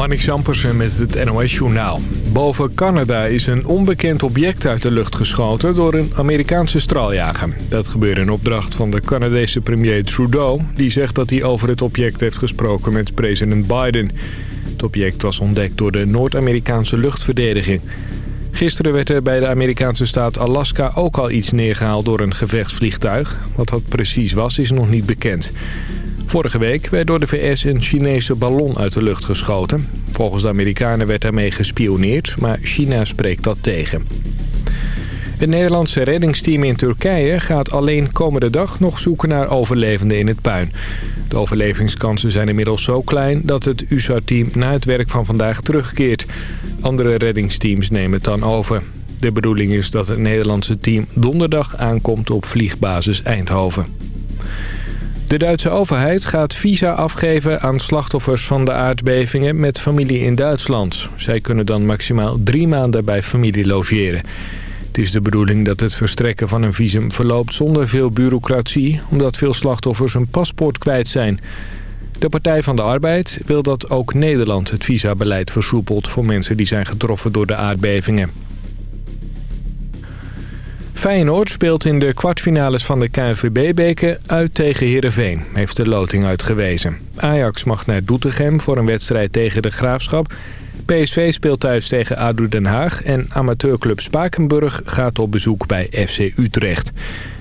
Marnik Zampersen met het NOS-journaal. Boven Canada is een onbekend object uit de lucht geschoten door een Amerikaanse straaljager. Dat gebeurde in opdracht van de Canadese premier Trudeau... die zegt dat hij over het object heeft gesproken met president Biden. Het object was ontdekt door de Noord-Amerikaanse luchtverdediging. Gisteren werd er bij de Amerikaanse staat Alaska ook al iets neergehaald door een gevechtsvliegtuig. Wat dat precies was, is nog niet bekend. Vorige week werd door de VS een Chinese ballon uit de lucht geschoten. Volgens de Amerikanen werd daarmee gespioneerd, maar China spreekt dat tegen. Het Nederlandse reddingsteam in Turkije gaat alleen komende dag nog zoeken naar overlevenden in het puin. De overlevingskansen zijn inmiddels zo klein dat het USA-team na het werk van vandaag terugkeert. Andere reddingsteams nemen het dan over. De bedoeling is dat het Nederlandse team donderdag aankomt op vliegbasis Eindhoven. De Duitse overheid gaat visa afgeven aan slachtoffers van de aardbevingen met familie in Duitsland. Zij kunnen dan maximaal drie maanden bij familie logeren. Het is de bedoeling dat het verstrekken van een visum verloopt zonder veel bureaucratie... omdat veel slachtoffers een paspoort kwijt zijn. De Partij van de Arbeid wil dat ook Nederland het visabeleid versoepelt... voor mensen die zijn getroffen door de aardbevingen. Feyenoord speelt in de kwartfinales van de KNVB-beker uit tegen Heerenveen, heeft de loting uitgewezen. Ajax mag naar Doetinchem voor een wedstrijd tegen de Graafschap. PSV speelt thuis tegen ADO Den Haag en amateurclub Spakenburg gaat op bezoek bij FC Utrecht.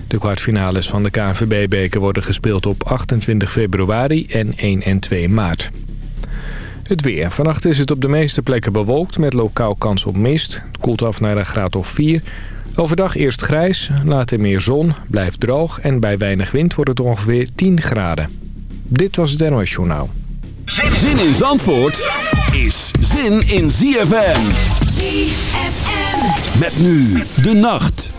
De kwartfinales van de KNVB-beker worden gespeeld op 28 februari en 1 en 2 maart. Het weer. Vannacht is het op de meeste plekken bewolkt met lokaal kans op mist. Het koelt af naar een graad of 4. Overdag eerst grijs, later meer zon, blijft droog en bij weinig wind wordt het ongeveer 10 graden. Dit was het NOS Journaal. Zin in Zandvoort is zin in ZFM. ZFM. Met nu de nacht.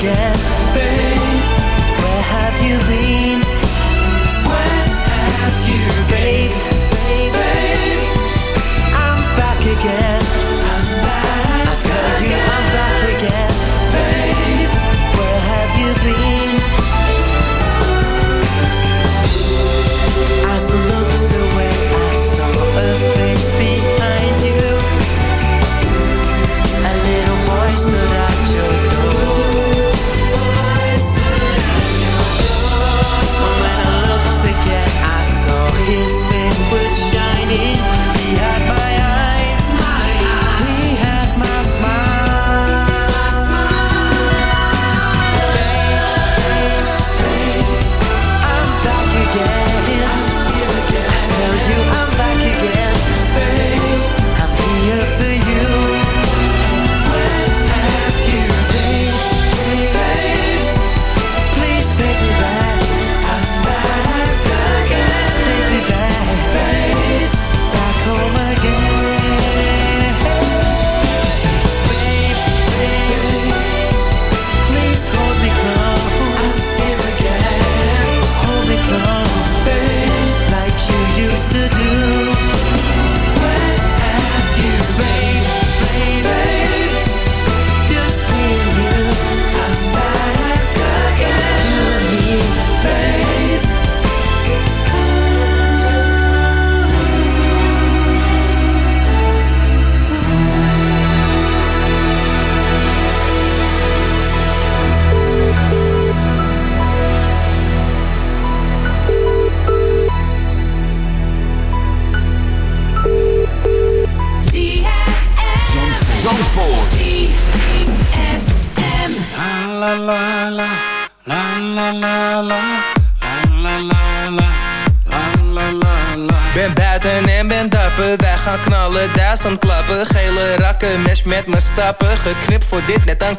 again. voor dit net een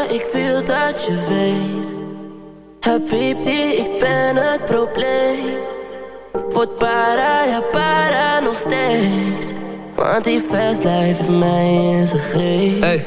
ik wil dat je weet. Habibti, ik ben het probleem. Word para, ja para nog steeds. Want die fast life heeft mij in zijn greep. Hey,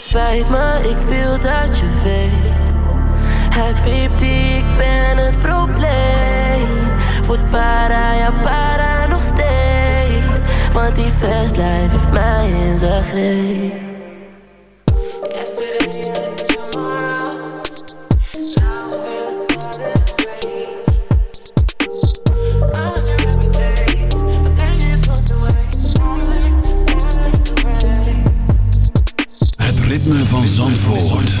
Het spijt me, ik wil dat je weet. Habibti, ik ben het probleem. Word para, ja para nog steeds. Want die life heeft mij in zijn greep. Van Zandvoort.